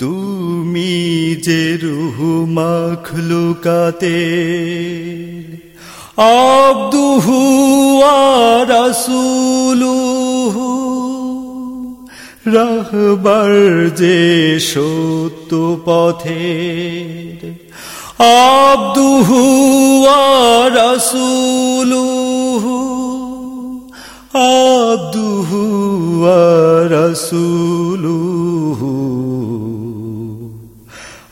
তুমি যে রুহু মখলুকাতে আব্দুহু রাসূলুহু রাহবার যে সত্য পথের আব্দুহু রাসূলুহু আব্দুহু রাসূলুহু।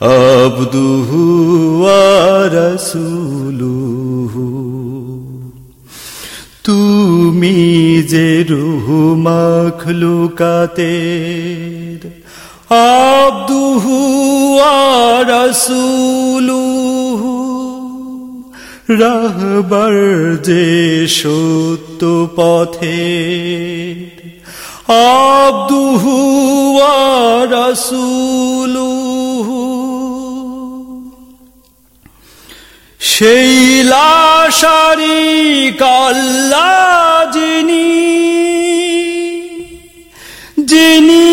আব্দুহু রাসূলুহু। তুমি যে রুহ মখলুকাতের আব্দুহু রাসূলুহু। রাহবার যে সত্য পথের আব্দুহু রাসূলুহু সেই লাশারি কাল্লা যিনি যিনি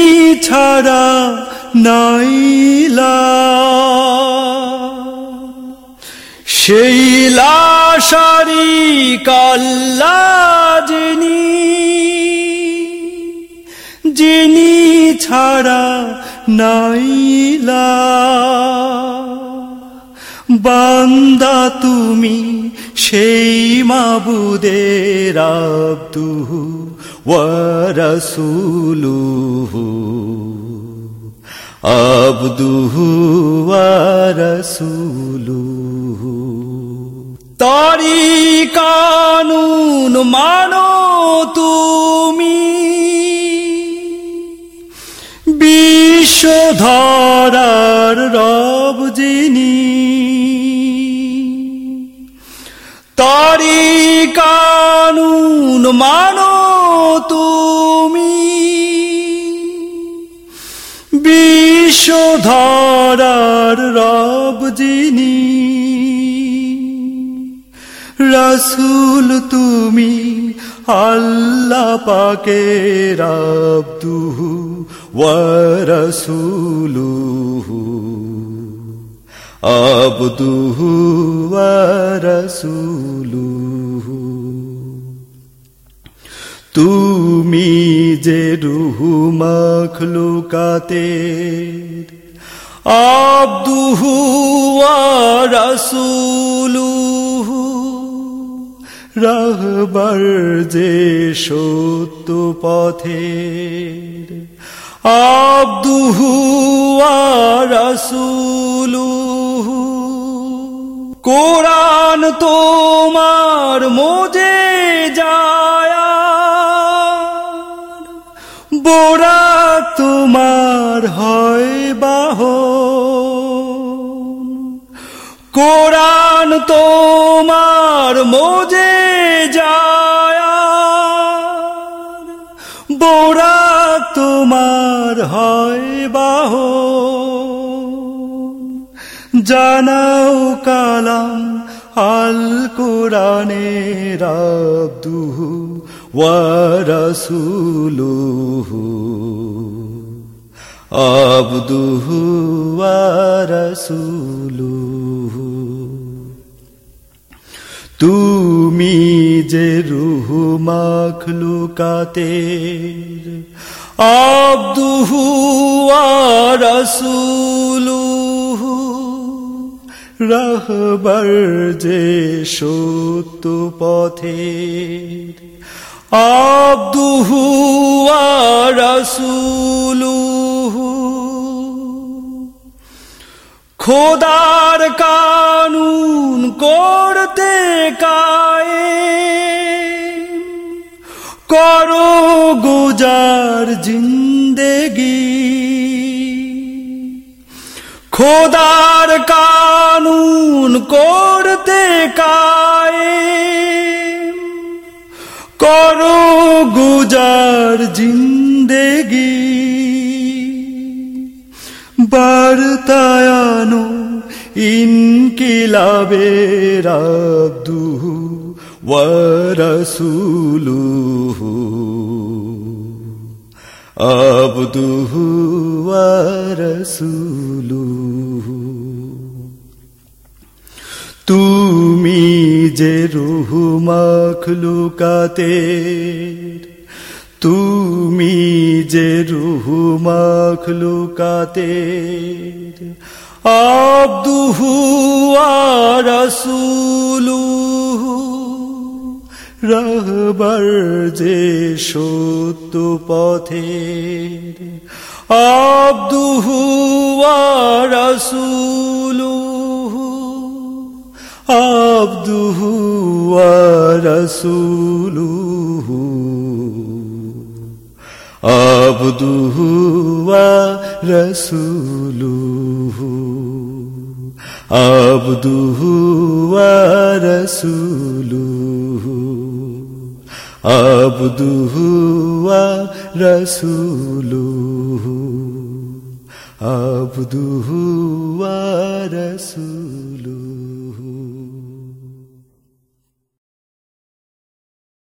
ছাড়া নাইলা সেই লাশারি কাল্লা যিনি যিনি ছাড়া নাইলা বান্দা তুমি, সেই মাবুদের আব্দুহু ওয়ারাসুলুহু আব্দুহু ওয়ারাসুলুহু তারি কানুন মানো তুমি। বিশ্বধরার রব যিনি কানুন মানো তুমি। বিশ্বধরার রব যিনি রাসুল তুমি আল্লাহ পাকের আব্দুহু ওয়ারাসুলুহু আব্দুহু তুমি যে রুহু মখলুকাতের আব্দুহু রাসূলুহু রাহবার যে সত্য পথের আব্দুহু রাসূলুহু কোরআন তোমার মোজে যায় বোরা তোমার হয় বাহ কোরআন তোমার মোজে যায় বোরা তোমার হয় বাহ জানাও কালাম আল কোরআনের আব্দুহু ওয়ারাসুলুহু আব্দুহু ওয়ারাসুলুহু তুমি যে রুহু মখলুকাতের আব্দুহু রাসূলুহু। রাহবার যে সত্য পথের আব্দুহু রাসূলুহু। খোদার কানুন করতে কায়ে করো গুজার জিন্দেগি। খোদার কানুন করতে কায়ে করো গুজার জিন্দেগি। বার্তায়ানো ইনকিলাবের আব্দুহু ওয়ারাসুলুহু عبده ورسوله তুমি যে রুহ মখলুকাতের তুমি যে রুহ মখলুকাতের আব্দুহু রাসূলুহু রহবার যে সত্য পথের আব্দুহু রাসূলুহু আব্দুহু রাসূলুহু আব্দুহু রাসূলুহু আব্দুহু রাসূলুহু। আব্দুহু রাসূলুহু আব্দুহু রাসূলুহু।